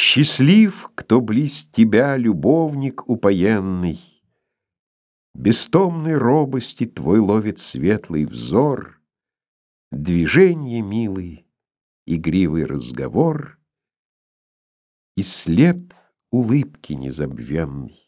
Счастлив, кто близ тебя, любовник упоенный, Бестомной робости твой ловит светлый взор, движение милый, игривый разговор. И след улыбки незабвенный.